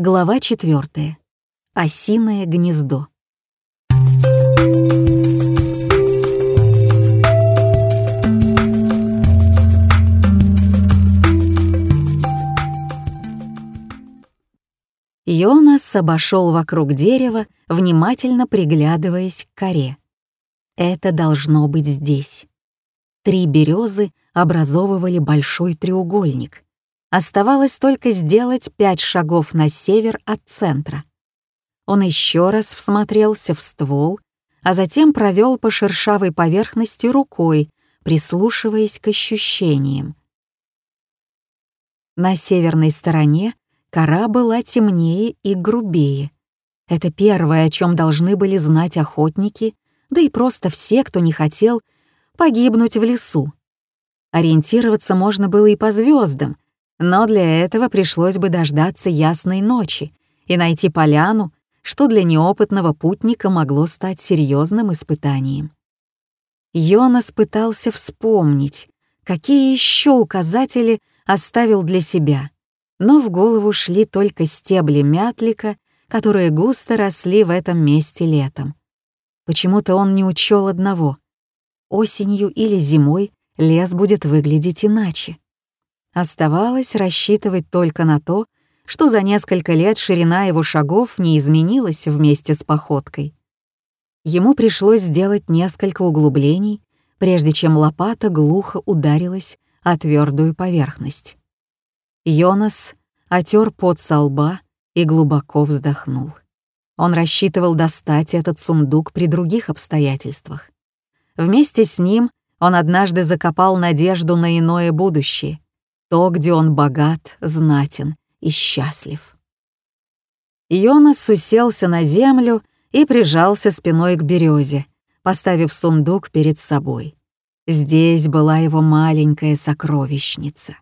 Глава четвертая. Осиное гнездо. Йонас обошел вокруг дерева, внимательно приглядываясь к коре. Это должно быть здесь. Три березы образовывали большой треугольник — Оставалось только сделать пять шагов на север от центра. Он еще раз всмотрелся в ствол, а затем провел по шершавой поверхности рукой, прислушиваясь к ощущениям. На северной стороне кора была темнее и грубее. Это первое, о чем должны были знать охотники, да и просто все, кто не хотел погибнуть в лесу. Ориентироваться можно было и по звездам, но для этого пришлось бы дождаться ясной ночи и найти поляну, что для неопытного путника могло стать серьезным испытанием. Йонас пытался вспомнить, какие еще указатели оставил для себя, но в голову шли только стебли мятлика, которые густо росли в этом месте летом. Почему-то он не учел одного. Осенью или зимой лес будет выглядеть иначе. Оставалось рассчитывать только на то, что за несколько лет ширина его шагов не изменилась вместе с походкой. Ему пришлось сделать несколько углублений, прежде чем лопата глухо ударилась о твердую поверхность. Йонас отер пот со лба и глубоко вздохнул. Он рассчитывал достать этот сундук при других обстоятельствах. Вместе с ним он однажды закопал надежду на иное будущее — то, где он богат, знатен и счастлив. Йонас уселся на землю и прижался спиной к березе, поставив сундук перед собой. Здесь была его маленькая сокровищница.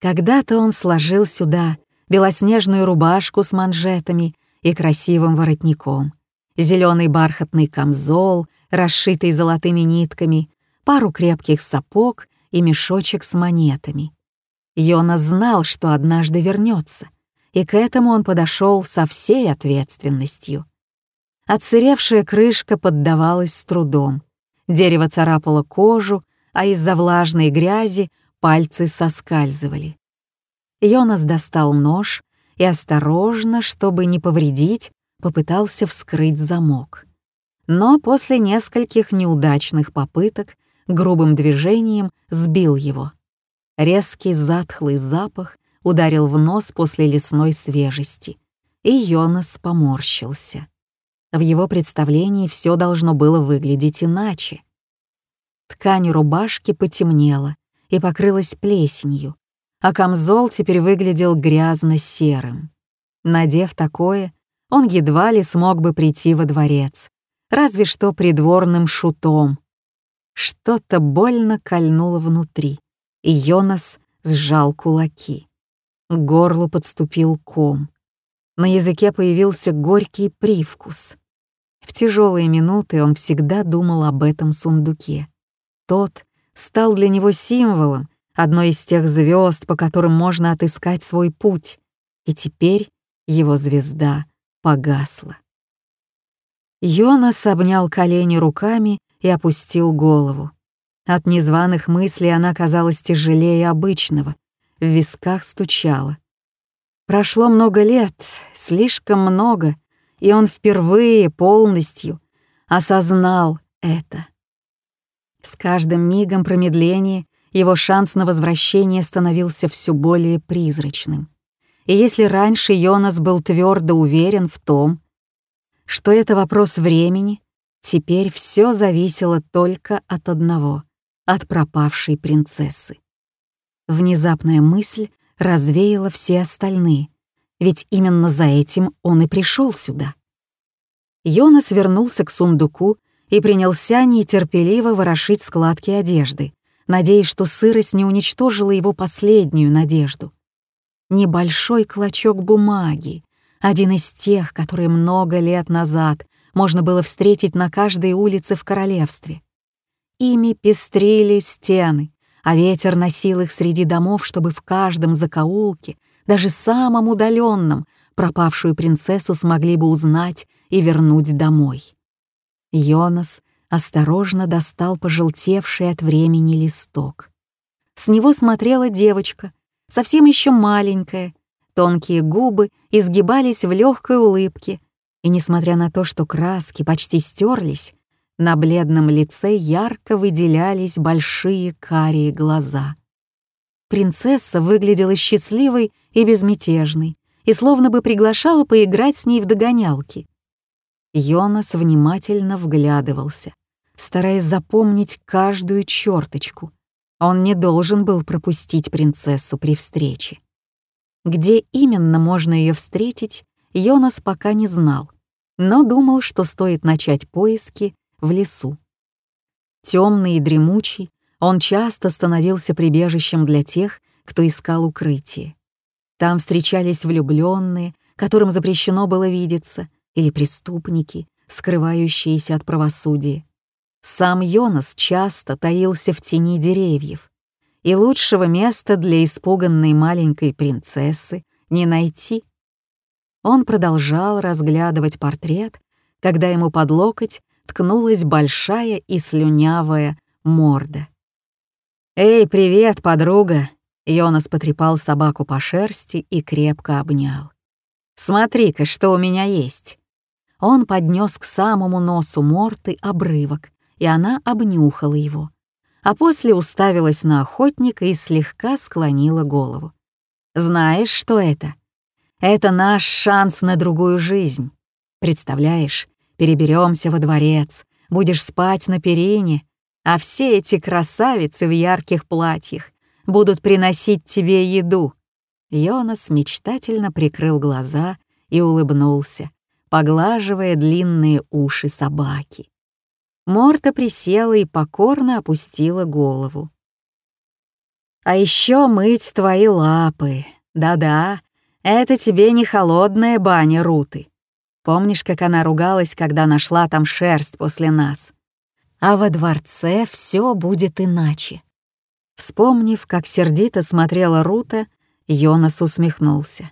Когда-то он сложил сюда белоснежную рубашку с манжетами и красивым воротником, зеленый бархатный камзол, расшитый золотыми нитками, пару крепких сапог и мешочек с монетами. Йона знал, что однажды вернется, и к этому он подошел со всей ответственностью. Отсыревшая крышка поддавалась с трудом. Дерево царапало кожу, а из-за влажной грязи пальцы соскальзывали. Йонас достал нож и осторожно, чтобы не повредить, попытался вскрыть замок. Но после нескольких неудачных попыток грубым движением сбил его. Резкий затхлый запах ударил в нос после лесной свежести, и Йонас поморщился. В его представлении все должно было выглядеть иначе. Ткань рубашки потемнела и покрылась плесенью, а камзол теперь выглядел грязно-серым. Надев такое, он едва ли смог бы прийти во дворец, разве что придворным шутом. Что-то больно кольнуло внутри и Йонас сжал кулаки. К горлу подступил ком. На языке появился горький привкус. В тяжелые минуты он всегда думал об этом сундуке. Тот стал для него символом, одной из тех звезд, по которым можно отыскать свой путь, и теперь его звезда погасла. Йонас обнял колени руками и опустил голову. От незваных мыслей она казалась тяжелее обычного, в висках стучала. Прошло много лет, слишком много, и он впервые полностью осознал это. С каждым мигом промедления его шанс на возвращение становился все более призрачным. И если раньше Йонас был твердо уверен в том, что это вопрос времени, теперь все зависело только от одного — от пропавшей принцессы. Внезапная мысль развеяла все остальные, ведь именно за этим он и пришел сюда. Йонас вернулся к сундуку и принялся нетерпеливо ворошить складки одежды, надеясь, что сырость не уничтожила его последнюю надежду. Небольшой клочок бумаги, один из тех, которые много лет назад можно было встретить на каждой улице в королевстве. Ими пестрили стены, а ветер носил их среди домов, чтобы в каждом закоулке, даже самом удаленном, пропавшую принцессу смогли бы узнать и вернуть домой. Йонас осторожно достал пожелтевший от времени листок. С него смотрела девочка, совсем еще маленькая, тонкие губы изгибались в легкой улыбке, и несмотря на то, что краски почти стерлись, на бледном лице ярко выделялись большие карие глаза. Принцесса выглядела счастливой и безмятежной, и словно бы приглашала поиграть с ней в догонялки. Йонас внимательно вглядывался, стараясь запомнить каждую черточку. Он не должен был пропустить принцессу при встрече. Где именно можно ее встретить, Йонас пока не знал, но думал, что стоит начать поиски в лесу. Темный и дремучий, он часто становился прибежищем для тех, кто искал укрытие. Там встречались влюбленные, которым запрещено было видеться, или преступники, скрывающиеся от правосудия. Сам Йонас часто таился в тени деревьев, и лучшего места для испуганной маленькой принцессы не найти. Он продолжал разглядывать портрет, когда ему под локоть ткнулась большая и слюнявая морда. «Эй, привет, подруга!» Йонас потрепал собаку по шерсти и крепко обнял. «Смотри-ка, что у меня есть!» Он поднес к самому носу Морты обрывок, и она обнюхала его, а после уставилась на охотника и слегка склонила голову. «Знаешь, что это? Это наш шанс на другую жизнь. Представляешь, переберемся во дворец, будешь спать на перине, а все эти красавицы в ярких платьях будут приносить тебе еду». Йонас мечтательно прикрыл глаза и улыбнулся, поглаживая длинные уши собаки. Морта присела и покорно опустила голову. «А еще мыть твои лапы. Да-да, это тебе не холодная баня Руты. Помнишь, как она ругалась, когда нашла там шерсть после нас? А во дворце все будет иначе. Вспомнив, как сердито смотрела Рута, Йонас усмехнулся.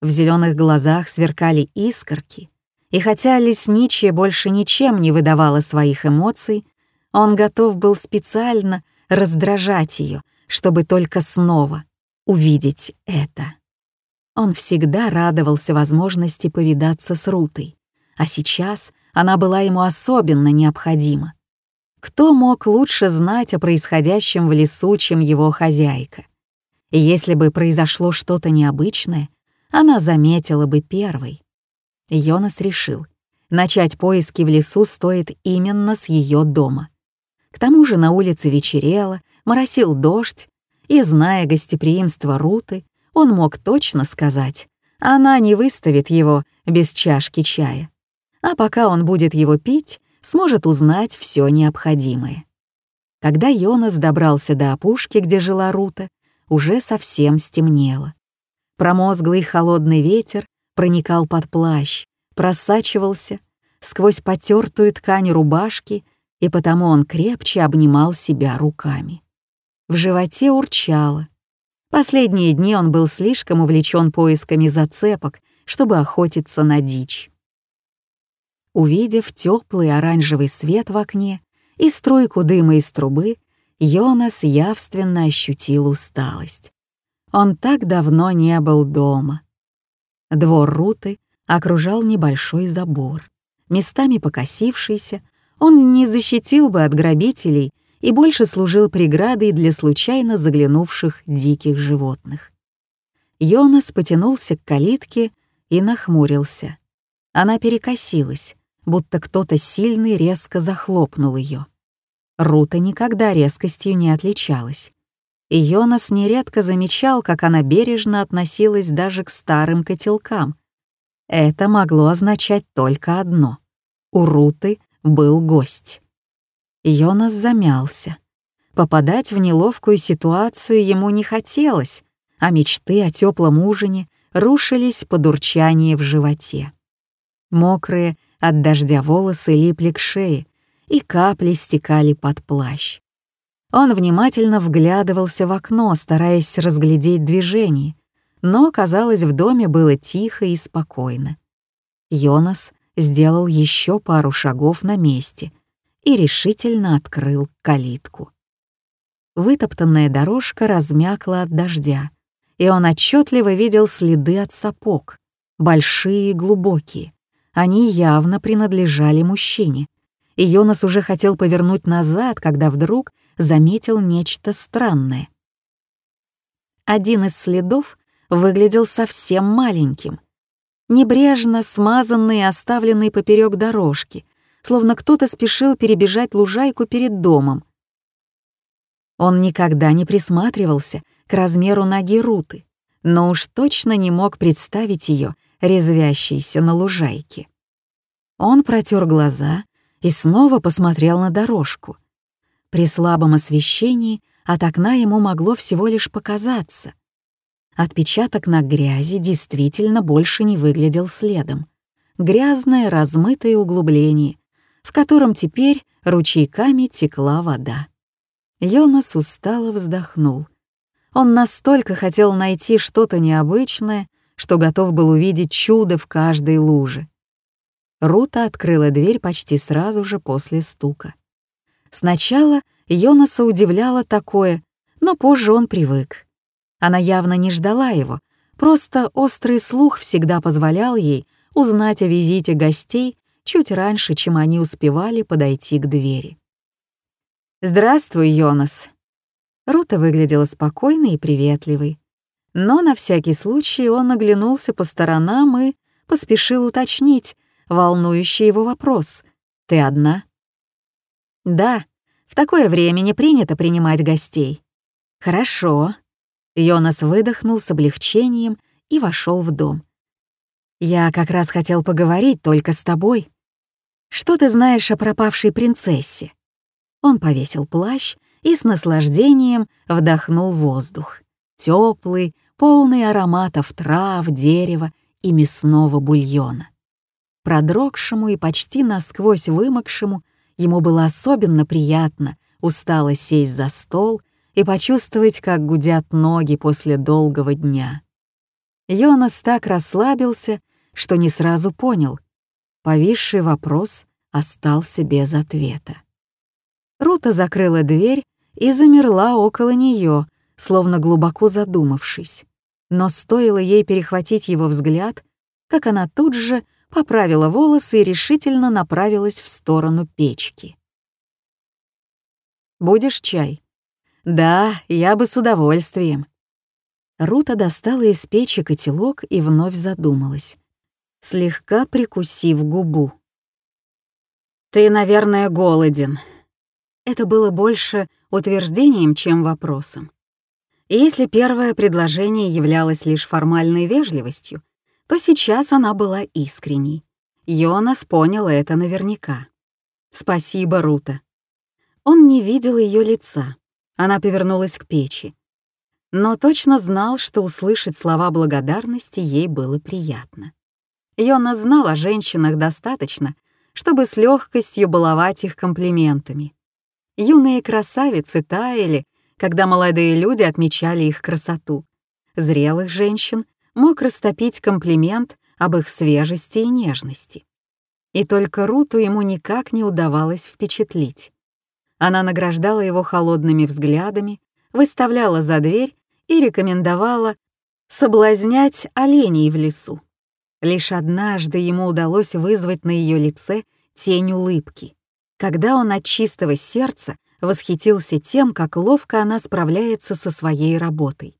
В зеленых глазах сверкали искорки, и хотя лесничья больше ничем не выдавала своих эмоций, он готов был специально раздражать ее, чтобы только снова увидеть это. Он всегда радовался возможности повидаться с Рутой, а сейчас она была ему особенно необходима. Кто мог лучше знать о происходящем в лесу, чем его хозяйка? И если бы произошло что-то необычное, она заметила бы первой. Йонас решил, начать поиски в лесу стоит именно с ее дома. К тому же на улице вечерело, моросил дождь, и, зная гостеприимство Руты, он мог точно сказать, она не выставит его без чашки чая. А пока он будет его пить, сможет узнать все необходимое. Когда Йонас добрался до опушки, где жила Рута, уже совсем стемнело. Промозглый холодный ветер проникал под плащ, просачивался сквозь потертую ткань рубашки, и потому он крепче обнимал себя руками. В животе урчало. Последние дни он был слишком увлечен поисками зацепок, чтобы охотиться на дичь. Увидев теплый оранжевый свет в окне и струйку дыма из трубы, Йонас явственно ощутил усталость. Он так давно не был дома. Двор Руты окружал небольшой забор. Местами покосившийся, он не защитил бы от грабителей и больше служил преградой для случайно заглянувших диких животных. Йонас потянулся к калитке и нахмурился. Она перекосилась, будто кто-то сильный резко захлопнул ее. Рута никогда резкостью не отличалась и Йонас нередко замечал, как она бережно относилась даже к старым котелкам. Это могло означать только одно — у Руты был гость. Йонас замялся. Попадать в неловкую ситуацию ему не хотелось, а мечты о теплом ужине рушились под урчание в животе. Мокрые от дождя волосы липли к шее, и капли стекали под плащ. Он внимательно вглядывался в окно, стараясь разглядеть движение, но, казалось, в доме было тихо и спокойно. Йонас сделал еще пару шагов на месте и решительно открыл калитку. Вытоптанная дорожка размякла от дождя, и он отчетливо видел следы от сапог, большие и глубокие. Они явно принадлежали мужчине, и Йонас уже хотел повернуть назад, когда вдруг заметил нечто странное. Один из следов выглядел совсем маленьким, небрежно смазанный и оставленный поперек дорожки, словно кто-то спешил перебежать лужайку перед домом. Он никогда не присматривался к размеру ноги Руты, но уж точно не мог представить ее резвящейся на лужайке. Он протер глаза и снова посмотрел на дорожку. При слабом освещении от окна ему могло всего лишь показаться. Отпечаток на грязи действительно больше не выглядел следом. Грязное размытое углубление, в котором теперь ручейками текла вода. Йонас устало вздохнул. Он настолько хотел найти что-то необычное, что готов был увидеть чудо в каждой луже. Рута открыла дверь почти сразу же после стука. Сначала Йонаса удивляло такое, но позже он привык. Она явно не ждала его, просто острый слух всегда позволял ей узнать о визите гостей чуть раньше, чем они успевали подойти к двери. «Здравствуй, Йонас». Рута выглядела спокойной и приветливой. Но на всякий случай он оглянулся по сторонам и поспешил уточнить волнующий его вопрос. «Ты одна?» «Да, в такое время не принято принимать гостей». «Хорошо». Йонас выдохнул с облегчением и вошел в дом. «Я как раз хотел поговорить только с тобой. Что ты знаешь о пропавшей принцессе?» Он повесил плащ и с наслаждением вдохнул воздух. Теплый, полный ароматов трав, дерева и мясного бульона. Продрогшему и почти насквозь вымокшему ему было особенно приятно устало сесть за стол и почувствовать, как гудят ноги после долгого дня. Йонас так расслабился, что не сразу понял. Повисший вопрос остался без ответа. Рута закрыла дверь и замерла около нее, словно глубоко задумавшись. Но стоило ей перехватить его взгляд, как она тут же поправила волосы и решительно направилась в сторону печки. «Будешь чай?» «Да, я бы с удовольствием». Рута достала из печи котелок и вновь задумалась, слегка прикусив губу. «Ты, наверное, голоден». Это было больше утверждением, чем вопросом. И если первое предложение являлось лишь формальной вежливостью, то сейчас она была искренней. Йонас понял это наверняка. «Спасибо, Рута». Он не видел ее лица. Она повернулась к печи. Но точно знал, что услышать слова благодарности ей было приятно. Йонас знал о женщинах достаточно, чтобы с легкостью баловать их комплиментами. Юные красавицы таяли, когда молодые люди отмечали их красоту. Зрелых женщин мог растопить комплимент об их свежести и нежности. И только Руту ему никак не удавалось впечатлить. Она награждала его холодными взглядами, выставляла за дверь и рекомендовала соблазнять оленей в лесу. Лишь однажды ему удалось вызвать на ее лице тень улыбки, когда он от чистого сердца восхитился тем, как ловко она справляется со своей работой.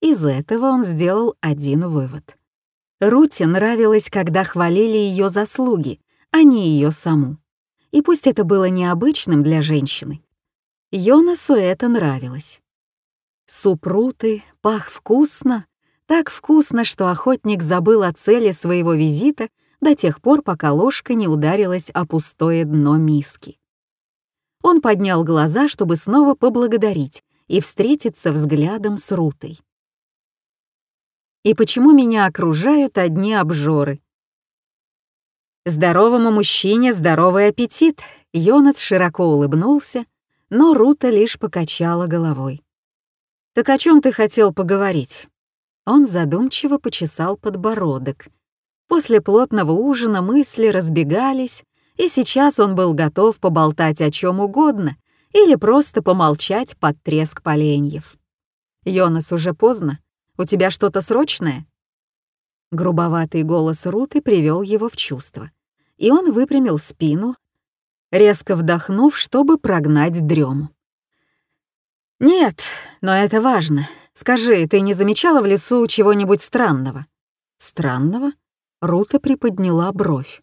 Из этого он сделал один вывод. Рути нравилось, когда хвалили ее заслуги, а не ее саму. И пусть это было необычным для женщины, Йонасу это нравилось. Суп Руты пах вкусно, так вкусно, что охотник забыл о цели своего визита до тех пор, пока ложка не ударилась о пустое дно миски. Он поднял глаза, чтобы снова поблагодарить и встретиться взглядом с Рутой и почему меня окружают одни обжоры. Здоровому мужчине здоровый аппетит. Йонас широко улыбнулся, но Рута лишь покачала головой. «Так о чем ты хотел поговорить?» Он задумчиво почесал подбородок. После плотного ужина мысли разбегались, и сейчас он был готов поболтать о чем угодно или просто помолчать под треск поленьев. «Йонас, уже поздно. У тебя что-то срочное?» Грубоватый голос Руты привел его в чувство, и он выпрямил спину, резко вдохнув, чтобы прогнать дрему. «Нет, но это важно. Скажи, ты не замечала в лесу чего-нибудь странного?» «Странного?» Рута приподняла бровь.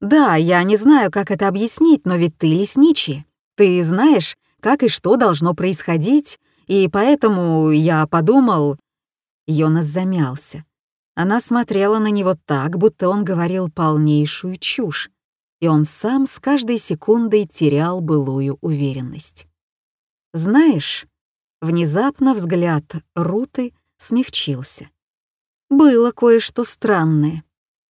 «Да, я не знаю, как это объяснить, но ведь ты лесничий. Ты знаешь, как и что должно происходить, и поэтому я подумал...» Йонас замялся. Она смотрела на него так, будто он говорил полнейшую чушь, и он сам с каждой секундой терял былую уверенность. «Знаешь...» Внезапно взгляд Руты смягчился. Было кое-что странное.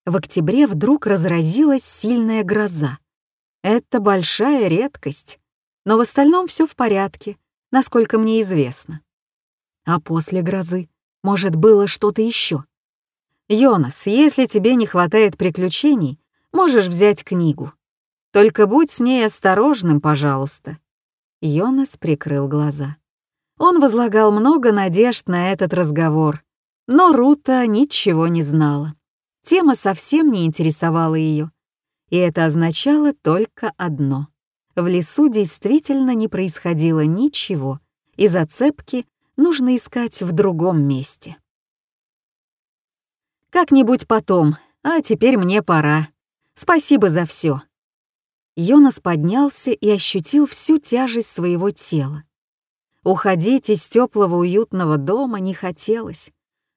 В октябре вдруг разразилась сильная гроза. Это большая редкость, но в остальном все в порядке, насколько мне известно. А после грозы, может, было что-то еще? Йонас, если тебе не хватает приключений, можешь взять книгу. Только будь с ней осторожным, пожалуйста. Йонас прикрыл глаза. Он возлагал много надежд на этот разговор, но Рута ничего не знала. Тема совсем не интересовала ее. И это означало только одно. В лесу действительно не происходило ничего, и зацепки нужно искать в другом месте. «Как-нибудь потом, а теперь мне пора. Спасибо за все. Йонас поднялся и ощутил всю тяжесть своего тела. Уходить из теплого уютного дома не хотелось.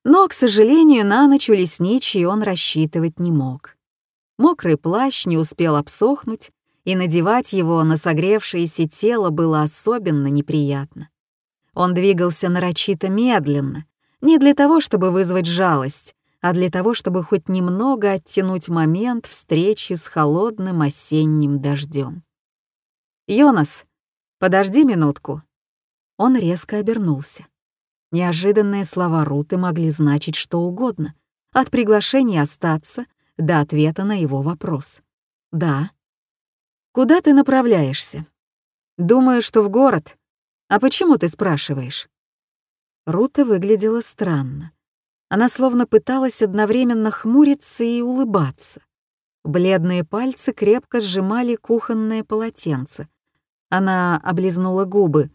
Но, к сожалению, на ночь у лесничий он рассчитывать не мог. Мокрый плащ не успел обсохнуть, и надевать его на согревшееся тело было особенно неприятно. Он двигался нарочито медленно, не для того, чтобы вызвать жалость, а для того, чтобы хоть немного оттянуть момент встречи с холодным осенним дождем. «Йонас, подожди минутку». Он резко обернулся. Неожиданные слова Руты могли значить что угодно, от приглашения остаться до ответа на его вопрос. «Да». «Куда ты направляешься?» «Думаю, что в город. А почему ты спрашиваешь?» Рута выглядела странно. Она словно пыталась одновременно хмуриться и улыбаться. Бледные пальцы крепко сжимали кухонное полотенце. Она облизнула губы.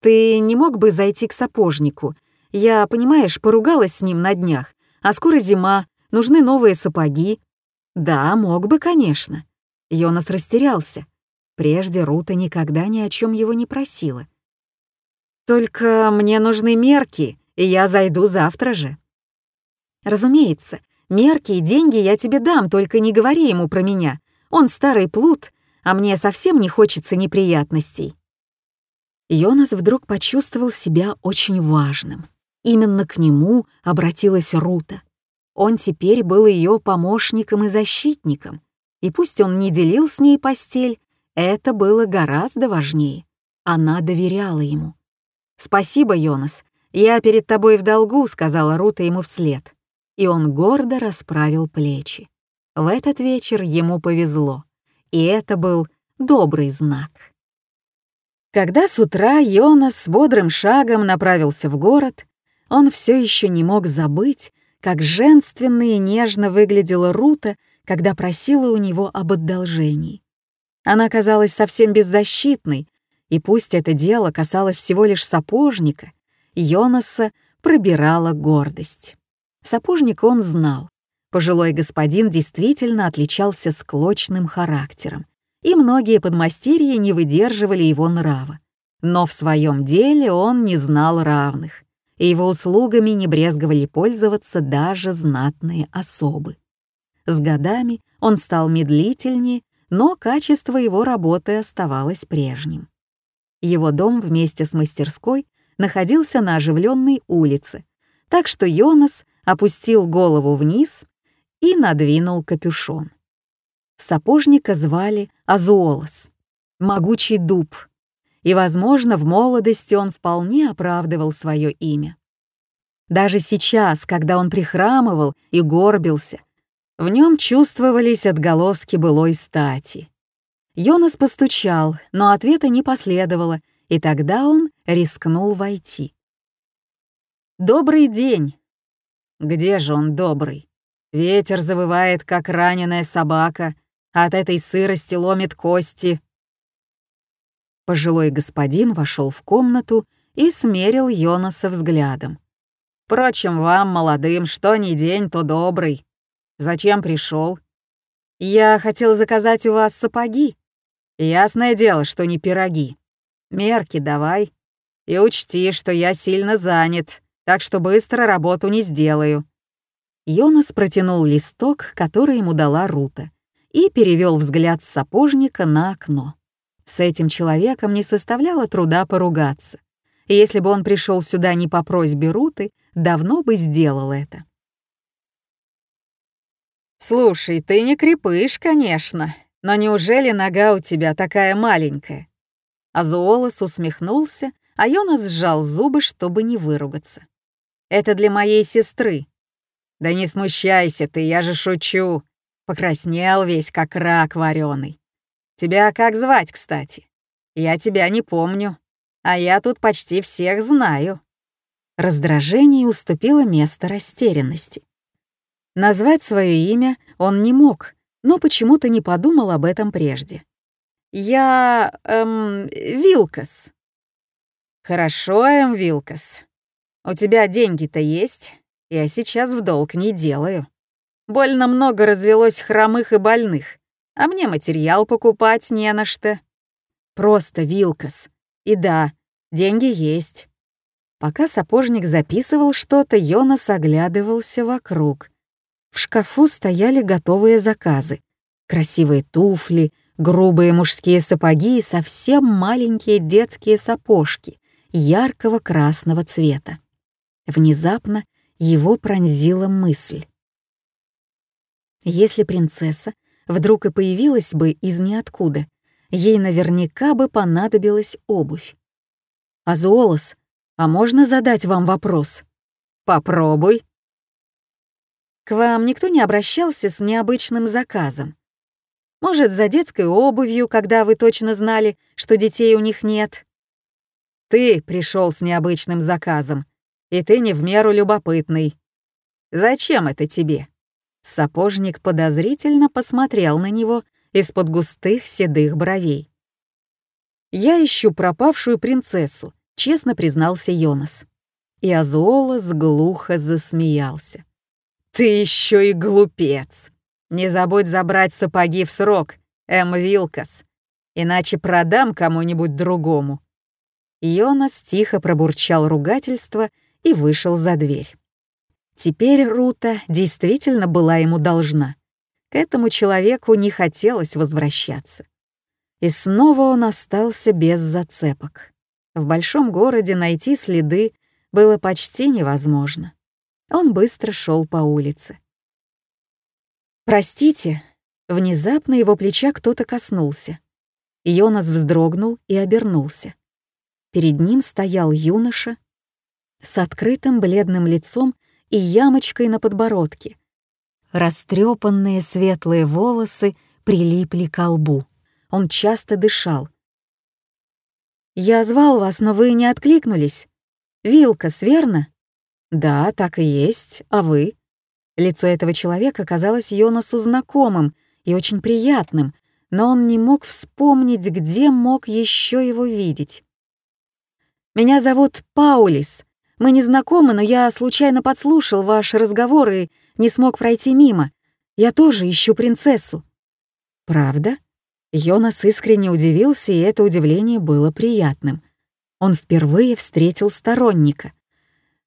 «Ты не мог бы зайти к сапожнику? Я, понимаешь, поругалась с ним на днях. А скоро зима, нужны новые сапоги». «Да, мог бы, конечно». Йонас растерялся. Прежде Рута никогда ни о чем его не просила. «Только мне нужны мерки, и я зайду завтра же». «Разумеется, мерки и деньги я тебе дам, только не говори ему про меня. Он старый плут, а мне совсем не хочется неприятностей». Йонас вдруг почувствовал себя очень важным. Именно к нему обратилась Рута. Он теперь был ее помощником и защитником, и пусть он не делил с ней постель, это было гораздо важнее. Она доверяла ему. «Спасибо, Йонас, я перед тобой в долгу», — сказала Рута ему вслед. И он гордо расправил плечи. В этот вечер ему повезло, и это был добрый знак. Когда с утра Йонас с бодрым шагом направился в город, он все еще не мог забыть, как женственно и нежно выглядела Рута, когда просила у него об одолжении. Она казалась совсем беззащитной, и пусть это дело касалось всего лишь сапожника, Йонаса пробирала гордость. Сапожника он знал. Пожилой господин действительно отличался склочным характером, и многие подмастерья не выдерживали его нрава. Но в своем деле он не знал равных, и его услугами не брезговали пользоваться даже знатные особы. С годами он стал медлительнее, но качество его работы оставалось прежним. Его дом вместе с мастерской находился на оживленной улице, так что Йонас опустил голову вниз и надвинул капюшон. Сапожника звали Азуолос, могучий дуб, и, возможно, в молодости он вполне оправдывал свое имя. Даже сейчас, когда он прихрамывал и горбился, в нем чувствовались отголоски былой стати. Йонас постучал, но ответа не последовало, и тогда он рискнул войти. «Добрый день!» Где же он добрый? Ветер завывает, как раненая собака, от этой сырости ломит кости. Пожилой господин вошел в комнату и смерил Йонаса взглядом. «Впрочем, вам, молодым, что ни день, то добрый. Зачем пришел? Я хотел заказать у вас сапоги. Ясное дело, что не пироги. Мерки давай. И учти, что я сильно занят, так что быстро работу не сделаю». Йонас протянул листок, который ему дала Рута, и перевел взгляд сапожника на окно. С этим человеком не составляло труда поругаться. Если бы он пришел сюда не по просьбе Руты, давно бы сделал это. «Слушай, ты не крепыш, конечно, но неужели нога у тебя такая маленькая?» Азуолос усмехнулся, а Йонас сжал зубы, чтобы не выругаться. «Это для моей сестры». «Да не смущайся ты, я же шучу. Покраснел весь, как рак вареный. Тебя как звать, кстати? Я тебя не помню, а я тут почти всех знаю». Раздражение уступило место растерянности. Назвать свое имя он не мог, но почему-то не подумал об этом прежде. «Я... эм... Вилкас». «Хорошо, Эм Вилкас. У тебя деньги-то есть? Я сейчас в долг не делаю. Больно много развелось хромых и больных, а мне материал покупать не на что. Просто Вилкас. И да, деньги есть». Пока сапожник записывал что-то, Йонас оглядывался вокруг. В шкафу стояли готовые заказы. Красивые туфли, грубые мужские сапоги и совсем маленькие детские сапожки яркого красного цвета. Внезапно его пронзила мысль. Если принцесса вдруг и появилась бы из ниоткуда, ей наверняка бы понадобилась обувь. «Азуолос, а можно задать вам вопрос?» «Попробуй», к вам никто не обращался с необычным заказом? Может, за детской обувью, когда вы точно знали, что детей у них нет? Ты пришел с необычным заказом, и ты не в меру любопытный. Зачем это тебе? Сапожник подозрительно посмотрел на него из-под густых седых бровей. «Я ищу пропавшую принцессу», — честно признался Йонас. И Азуолос глухо засмеялся. «Ты еще и глупец! Не забудь забрать сапоги в срок, Эм Вилкас, иначе продам кому-нибудь другому». Йонас тихо пробурчал ругательство и вышел за дверь. Теперь Рута действительно была ему должна. К этому человеку не хотелось возвращаться. И снова он остался без зацепок. В большом городе найти следы было почти невозможно. Он быстро шел по улице. «Простите», — внезапно его плеча кто-то коснулся. Йонас вздрогнул и обернулся. Перед ним стоял юноша с открытым бледным лицом и ямочкой на подбородке. Растрепанные светлые волосы прилипли к лбу. Он часто дышал. «Я звал вас, но вы не откликнулись. Вилкас, верно?» «Да, так и есть. А вы?» Лицо этого человека казалось Йонасу знакомым и очень приятным, но он не мог вспомнить, где мог еще его видеть. «Меня зовут Паулис. Мы не знакомы, но я случайно подслушал ваш разговор и не смог пройти мимо. Я тоже ищу принцессу». «Правда?» Йонас искренне удивился, и это удивление было приятным. Он впервые встретил сторонника —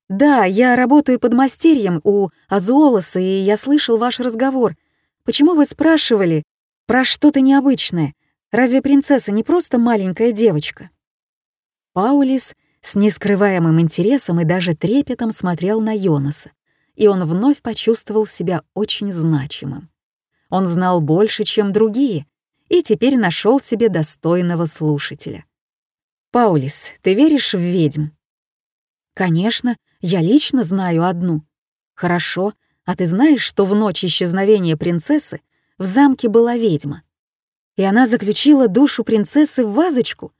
«Да, я работаю под мастерьем у Азуолоса, и я слышал ваш разговор. Почему вы спрашивали про что-то необычное? Разве принцесса не просто маленькая девочка?» Паулис с нескрываемым интересом и даже трепетом смотрел на Йонаса, и он вновь почувствовал себя очень значимым. Он знал больше, чем другие, и теперь нашел себе достойного слушателя. «Паулис, ты веришь в ведьм?» «Конечно, я лично знаю одну». «Хорошо, а ты знаешь, что в ночь исчезновения принцессы в замке была ведьма?» «И она заключила душу принцессы в вазочку?»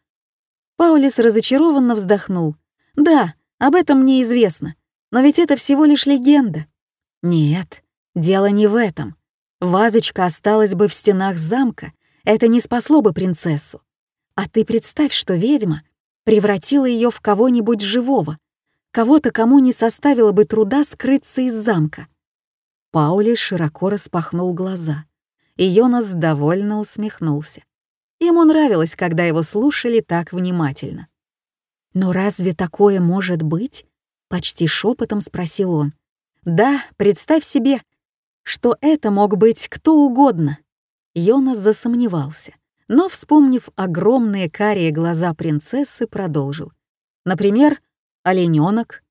Паулис разочарованно вздохнул. «Да, об этом мне известно, но ведь это всего лишь легенда». «Нет, дело не в этом. Вазочка осталась бы в стенах замка, это не спасло бы принцессу. А ты представь, что ведьма превратила ее в кого-нибудь живого, кого-то, кому не составило бы труда скрыться из замка. Паули широко распахнул глаза, и Йонас довольно усмехнулся. Ему нравилось, когда его слушали так внимательно. «Но разве такое может быть?» — почти шепотом спросил он. «Да, представь себе, что это мог быть кто угодно». Йонас засомневался, но, вспомнив огромные карие глаза принцессы, продолжил. «Например, олененок.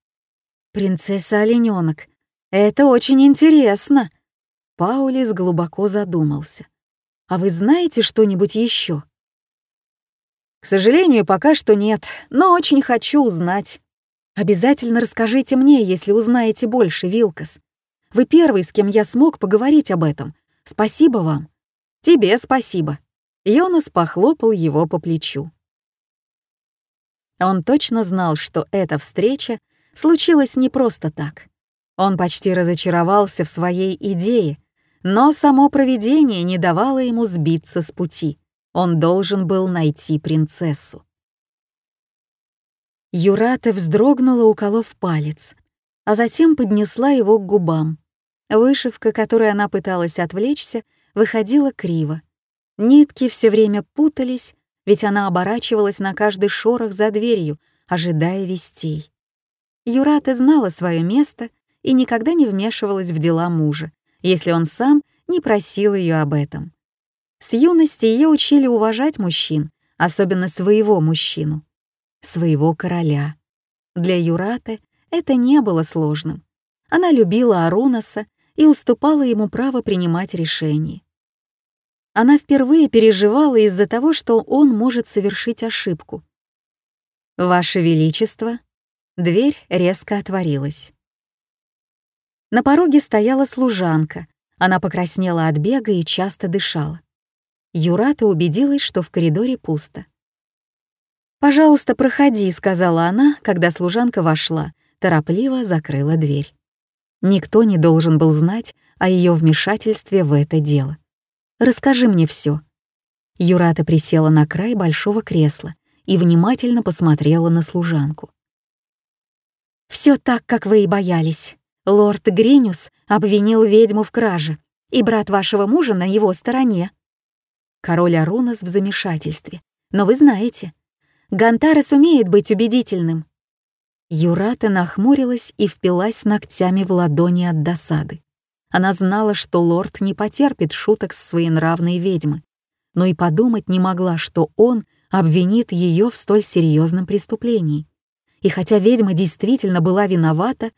«Принцесса-олененок. Это очень интересно». Паулис глубоко задумался. «А вы знаете что-нибудь еще? «К сожалению, пока что нет, но очень хочу узнать. Обязательно расскажите мне, если узнаете больше, Вилкас. Вы первый, с кем я смог поговорить об этом. Спасибо вам». «Тебе спасибо». Йонас похлопал его по плечу. Он точно знал, что эта встреча случилась не просто так. Он почти разочаровался в своей идее, но само провидение не давало ему сбиться с пути. Он должен был найти принцессу. Юрата вздрогнула, уколов палец, а затем поднесла его к губам. Вышивка, которой она пыталась отвлечься, выходила криво. Нитки все время путались, ведь она оборачивалась на каждый шорох за дверью, ожидая вестей. Юрата знала свое место и никогда не вмешивалась в дела мужа, если он сам не просил ее об этом. С юности ее учили уважать мужчин, особенно своего мужчину, своего короля. Для Юраты это не было сложным. Она любила Арунаса и уступала ему право принимать решения. Она впервые переживала из-за того, что он может совершить ошибку. «Ваше Величество!» Дверь резко отворилась. На пороге стояла служанка. Она покраснела от бега и часто дышала. Юрата убедилась, что в коридоре пусто. «Пожалуйста, проходи», — сказала она, когда служанка вошла, торопливо закрыла дверь. Никто не должен был знать о ее вмешательстве в это дело. Расскажи мне все. Юрата присела на край большого кресла и внимательно посмотрела на служанку. Все так, как вы и боялись. Лорд Гринюс обвинил ведьму в краже, и брат вашего мужа на его стороне. Король Арунас в замешательстве. Но вы знаете, Гантарес умеет быть убедительным. Юрата нахмурилась и впилась ногтями в ладони от досады. Она знала, что лорд не потерпит шуток с своенравной ведьмы, но и подумать не могла, что он обвинит ее в столь серьезном преступлении. И хотя ведьма действительно была виновата,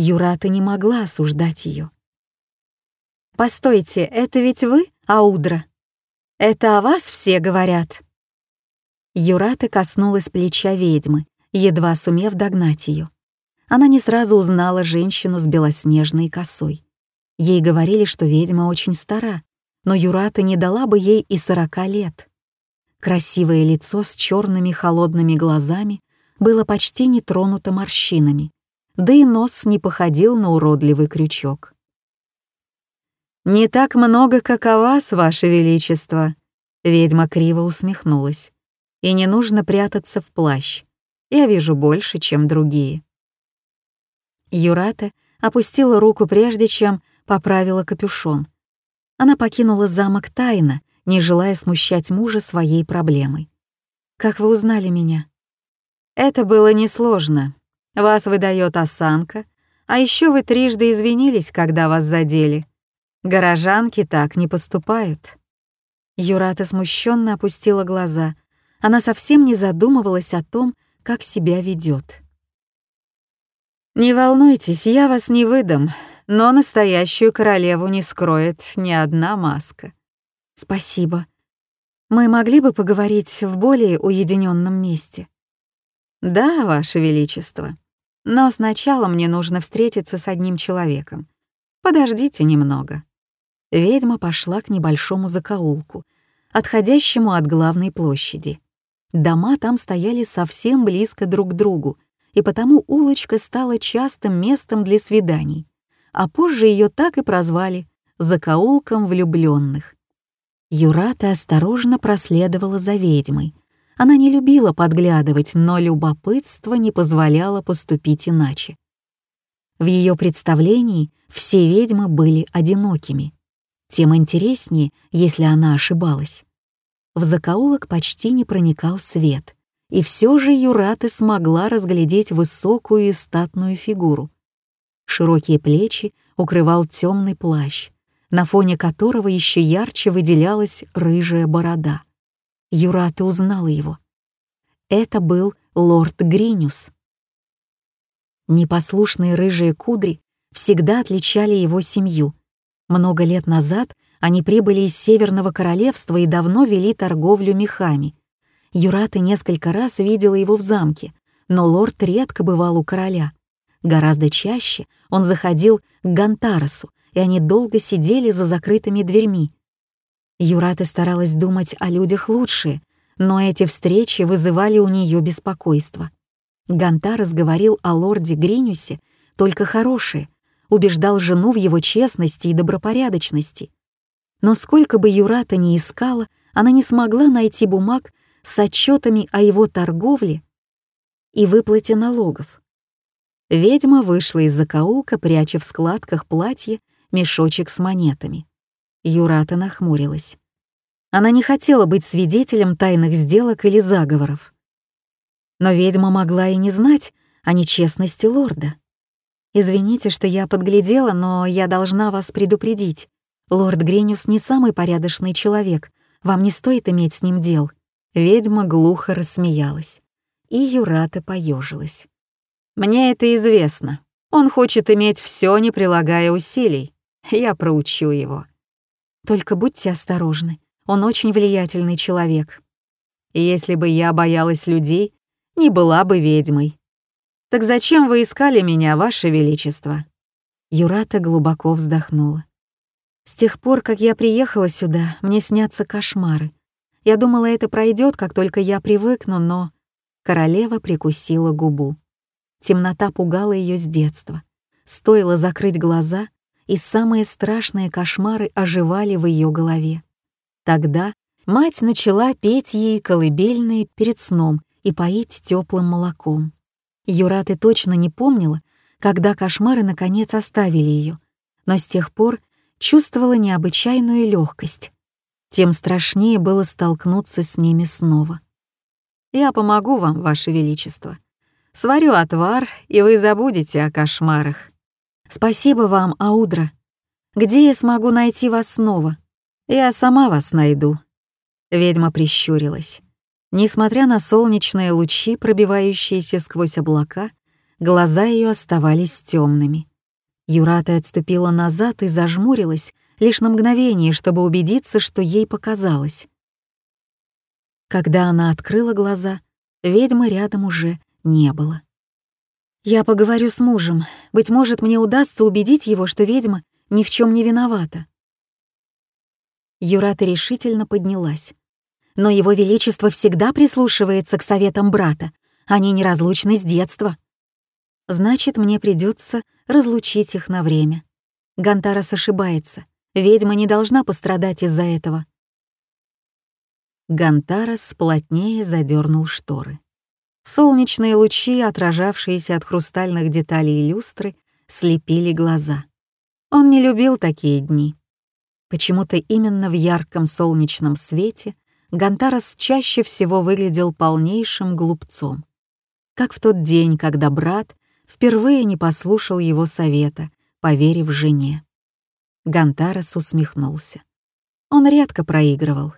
Юрата не могла осуждать ее. «Постойте, это ведь вы, Аудра? Это о вас все говорят?» Юрата коснулась плеча ведьмы, едва сумев догнать ее. Она не сразу узнала женщину с белоснежной косой. Ей говорили, что ведьма очень стара, но Юрата не дала бы ей и сорока лет. Красивое лицо с черными холодными глазами было почти не тронуто морщинами, да и нос не походил на уродливый крючок. «Не так много, как о вас, Ваше Величество», — ведьма криво усмехнулась. «И не нужно прятаться в плащ. Я вижу больше, чем другие». Юрата опустила руку прежде, чем поправила капюшон. Она покинула замок тайно, не желая смущать мужа своей проблемой. «Как вы узнали меня?» «Это было несложно. Вас выдает осанка, а еще вы трижды извинились, когда вас задели. Горожанки так не поступают». Юрата смущенно опустила глаза. Она совсем не задумывалась о том, как себя ведет. «Не волнуйтесь, я вас не выдам но настоящую королеву не скроет ни одна маска. Спасибо. Мы могли бы поговорить в более уединенном месте. Да, Ваше Величество. Но сначала мне нужно встретиться с одним человеком. Подождите немного». Ведьма пошла к небольшому закоулку, отходящему от главной площади. Дома там стояли совсем близко друг к другу, и потому улочка стала частым местом для свиданий, а позже ее так и прозвали «закоулком влюбленных». Юрата осторожно проследовала за ведьмой. Она не любила подглядывать, но любопытство не позволяло поступить иначе. В ее представлении все ведьмы были одинокими. Тем интереснее, если она ошибалась. В закоулок почти не проникал свет, и все же Юрата смогла разглядеть высокую и статную фигуру. Широкие плечи укрывал темный плащ, на фоне которого еще ярче выделялась рыжая борода. Юрата узнала его. Это был лорд Гринюс. Непослушные рыжие кудри всегда отличали его семью. Много лет назад они прибыли из Северного Королевства и давно вели торговлю мехами. Юрата несколько раз видела его в замке, но лорд редко бывал у короля. Гораздо чаще он заходил к Гантарасу, и они долго сидели за закрытыми дверьми. Юрата старалась думать о людях лучше, но эти встречи вызывали у нее беспокойство. Гантарас говорил о лорде Гринюсе только хорошее, убеждал жену в его честности и добропорядочности. Но сколько бы Юрата ни искала, она не смогла найти бумаг с отчетами о его торговле и выплате налогов. Ведьма вышла из закоулка, пряча в складках платья мешочек с монетами. Юрата нахмурилась. Она не хотела быть свидетелем тайных сделок или заговоров. Но ведьма могла и не знать о нечестности лорда. «Извините, что я подглядела, но я должна вас предупредить. Лорд Грениус не самый порядочный человек, вам не стоит иметь с ним дел». Ведьма глухо рассмеялась, и Юрата поежилась. «Мне это известно. Он хочет иметь все, не прилагая усилий. Я проучу его. Только будьте осторожны, он очень влиятельный человек. Если бы я боялась людей, не была бы ведьмой. Так зачем вы искали меня, Ваше Величество?» Юрата глубоко вздохнула. «С тех пор, как я приехала сюда, мне снятся кошмары. Я думала, это пройдет, как только я привыкну, но...» Королева прикусила губу. Темнота пугала ее с детства. Стоило закрыть глаза, и самые страшные кошмары оживали в ее голове. Тогда мать начала петь ей колыбельные перед сном и поить теплым молоком. Юраты точно не помнила, когда кошмары наконец оставили ее, но с тех пор чувствовала необычайную легкость. Тем страшнее было столкнуться с ними снова. «Я помогу вам, Ваше Величество. Сварю отвар, и вы забудете о кошмарах. Спасибо вам, Аудра. Где я смогу найти вас снова? Я сама вас найду. Ведьма прищурилась. Несмотря на солнечные лучи, пробивающиеся сквозь облака, глаза ее оставались темными. Юрата отступила назад и зажмурилась лишь на мгновение, чтобы убедиться, что ей показалось. Когда она открыла глаза, ведьмы рядом уже не было. Я поговорю с мужем. Быть может, мне удастся убедить его, что ведьма ни в чем не виновата. Юрата решительно поднялась. Но его величество всегда прислушивается к советам брата. Они неразлучны с детства. Значит, мне придется разлучить их на время. Гантарас ошибается. Ведьма не должна пострадать из-за этого. Гантарас плотнее задернул шторы. Солнечные лучи, отражавшиеся от хрустальных деталей люстры, слепили глаза. Он не любил такие дни. Почему-то именно в ярком солнечном свете Гантарас чаще всего выглядел полнейшим глупцом. Как в тот день, когда брат впервые не послушал его совета, поверив жене. Гантарас усмехнулся. Он редко проигрывал.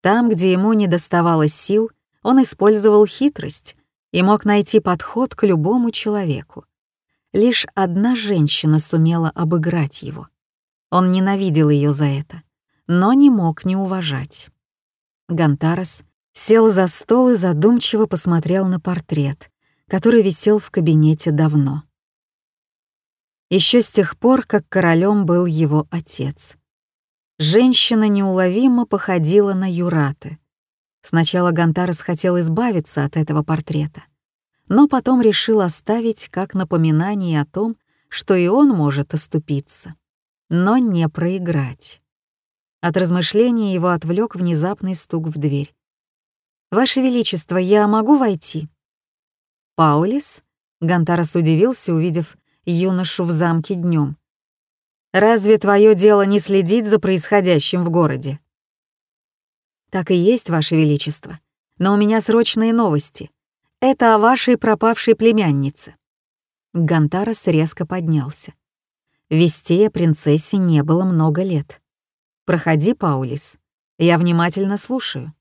Там, где ему не доставалось сил, он использовал хитрость, и мог найти подход к любому человеку. Лишь одна женщина сумела обыграть его. Он ненавидел ее за это, но не мог не уважать. Гантарес сел за стол и задумчиво посмотрел на портрет, который висел в кабинете давно. Еще с тех пор, как королем был его отец. Женщина неуловимо походила на Юраты. Сначала Гантарес хотел избавиться от этого портрета, но потом решил оставить как напоминание о том, что и он может оступиться, но не проиграть. От размышления его отвлек внезапный стук в дверь. «Ваше Величество, я могу войти?» «Паулис?» — Гантарас удивился, увидев юношу в замке днем. «Разве твое дело не следить за происходящим в городе?» «Так и есть, Ваше Величество. Но у меня срочные новости. Это о вашей пропавшей племяннице». Гантарас резко поднялся. Вестей о принцессе не было много лет. «Проходи, Паулис. Я внимательно слушаю».